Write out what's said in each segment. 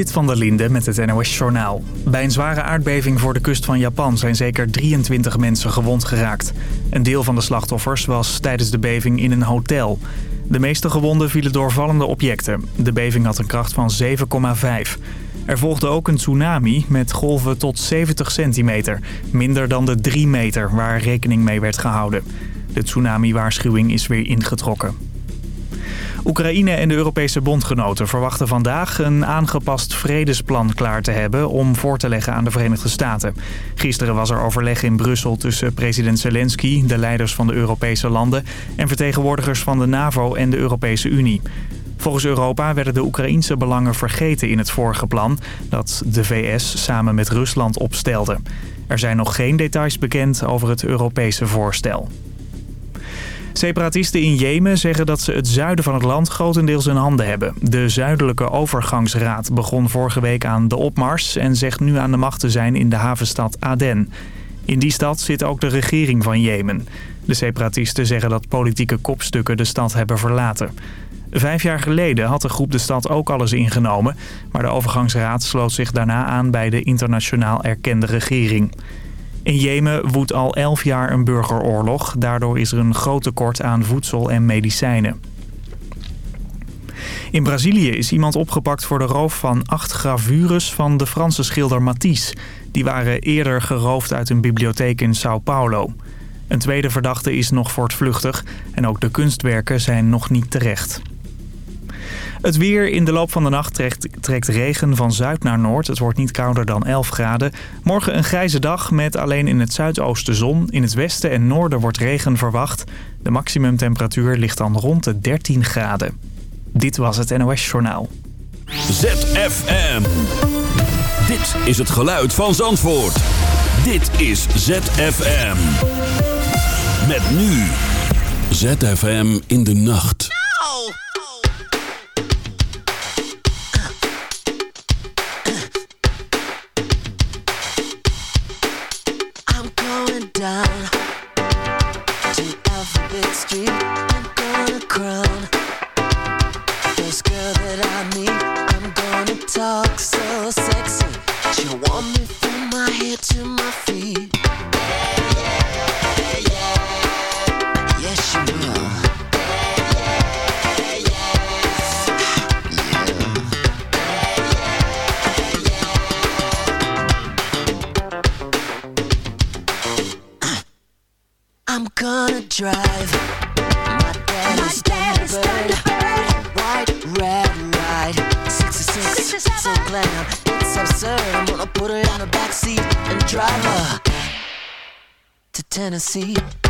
Zit van der Linde met het NOS Journaal. Bij een zware aardbeving voor de kust van Japan zijn zeker 23 mensen gewond geraakt. Een deel van de slachtoffers was tijdens de beving in een hotel. De meeste gewonden vielen door vallende objecten. De beving had een kracht van 7,5. Er volgde ook een tsunami met golven tot 70 centimeter. Minder dan de 3 meter waar rekening mee werd gehouden. De tsunami-waarschuwing is weer ingetrokken. Oekraïne en de Europese bondgenoten verwachten vandaag een aangepast vredesplan klaar te hebben om voor te leggen aan de Verenigde Staten. Gisteren was er overleg in Brussel tussen president Zelensky, de leiders van de Europese landen en vertegenwoordigers van de NAVO en de Europese Unie. Volgens Europa werden de Oekraïense belangen vergeten in het vorige plan dat de VS samen met Rusland opstelde. Er zijn nog geen details bekend over het Europese voorstel. Separatisten in Jemen zeggen dat ze het zuiden van het land grotendeels in handen hebben. De Zuidelijke Overgangsraad begon vorige week aan de opmars... en zegt nu aan de macht te zijn in de havenstad Aden. In die stad zit ook de regering van Jemen. De separatisten zeggen dat politieke kopstukken de stad hebben verlaten. Vijf jaar geleden had de groep de stad ook alles ingenomen... maar de overgangsraad sloot zich daarna aan bij de internationaal erkende regering. In Jemen woedt al 11 jaar een burgeroorlog. Daardoor is er een groot tekort aan voedsel en medicijnen. In Brazilië is iemand opgepakt voor de roof van acht gravures van de Franse schilder Matisse. Die waren eerder geroofd uit een bibliotheek in Sao Paulo. Een tweede verdachte is nog voortvluchtig en ook de kunstwerken zijn nog niet terecht. Het weer in de loop van de nacht trekt, trekt, regen van zuid naar noord. Het wordt niet kouder dan 11 graden. Morgen een grijze dag met alleen in het zuidoosten zon. In het westen en noorden wordt regen verwacht. De maximumtemperatuur ligt dan rond de 13 graden. Dit was het NOS Journaal. ZFM. Dit is het geluid van Zandvoort. Dit is ZFM. Met nu. ZFM in de nacht. Tennessee.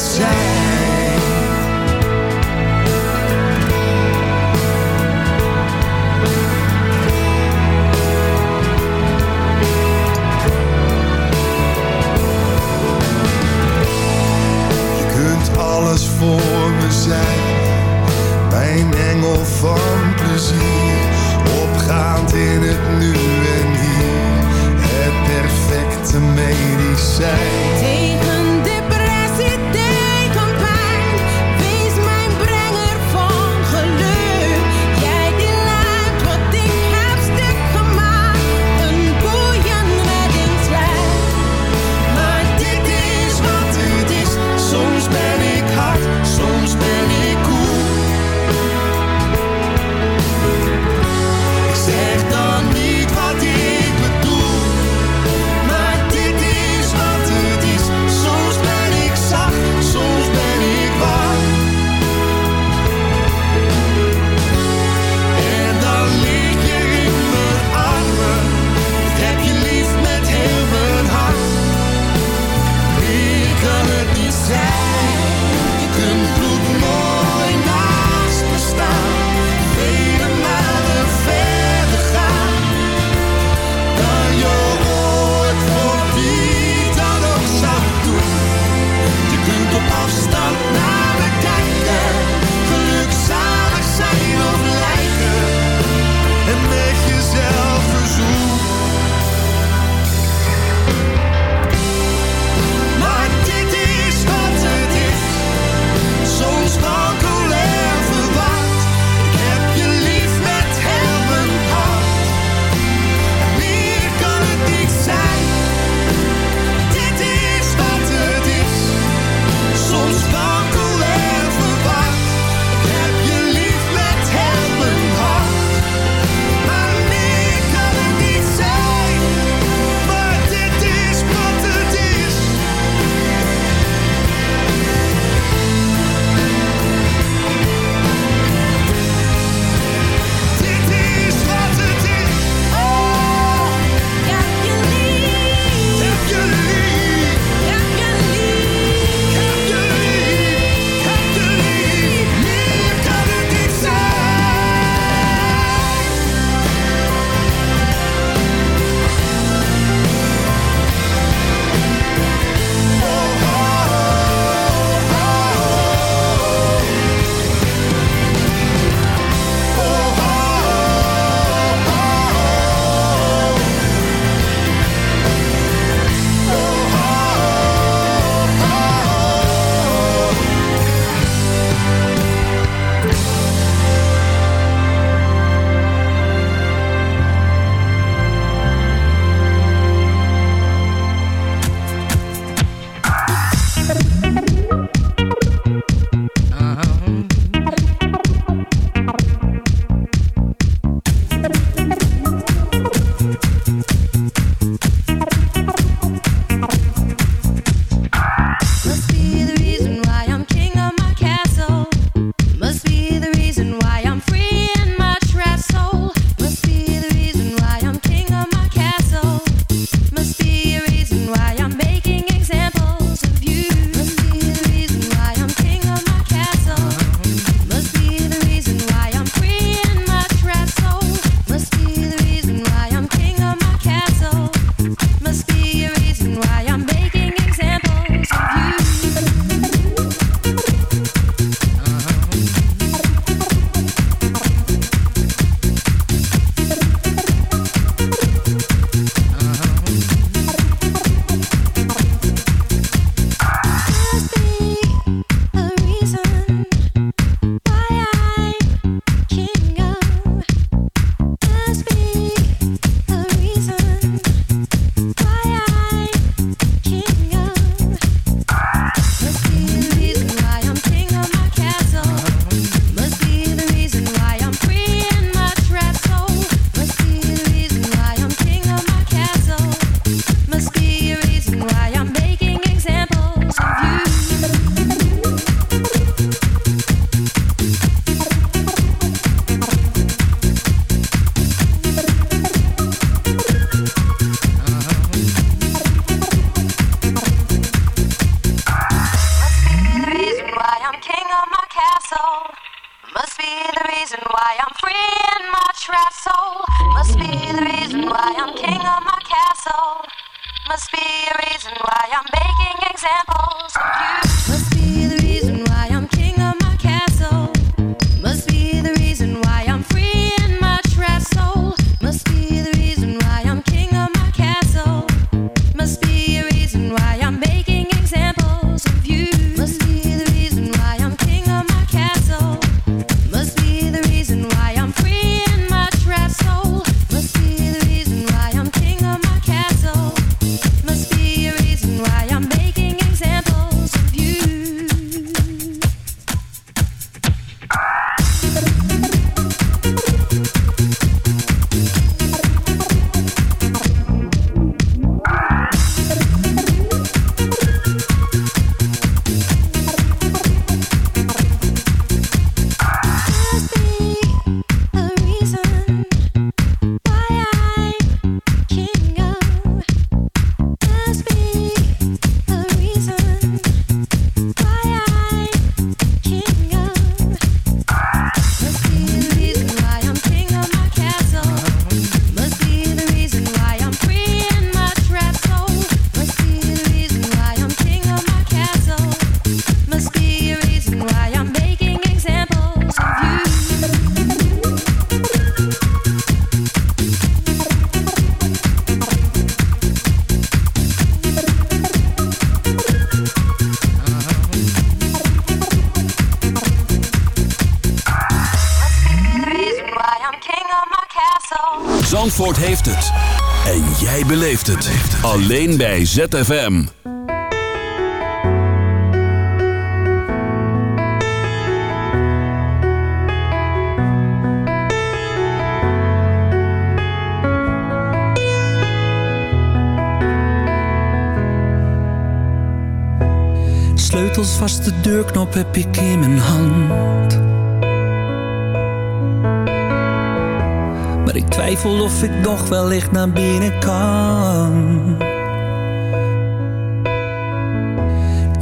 zijn. Je kunt alles voor me zijn, mijn engel van plezier. Opgaand in het nu en hier, het perfecte medicijn. Alleen bij ZFM. Sleutels vast, de deurknop heb ik in mijn hand. Maar ik twijfel of ik nog wellicht naar binnen kan.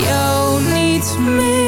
Jou niet mis.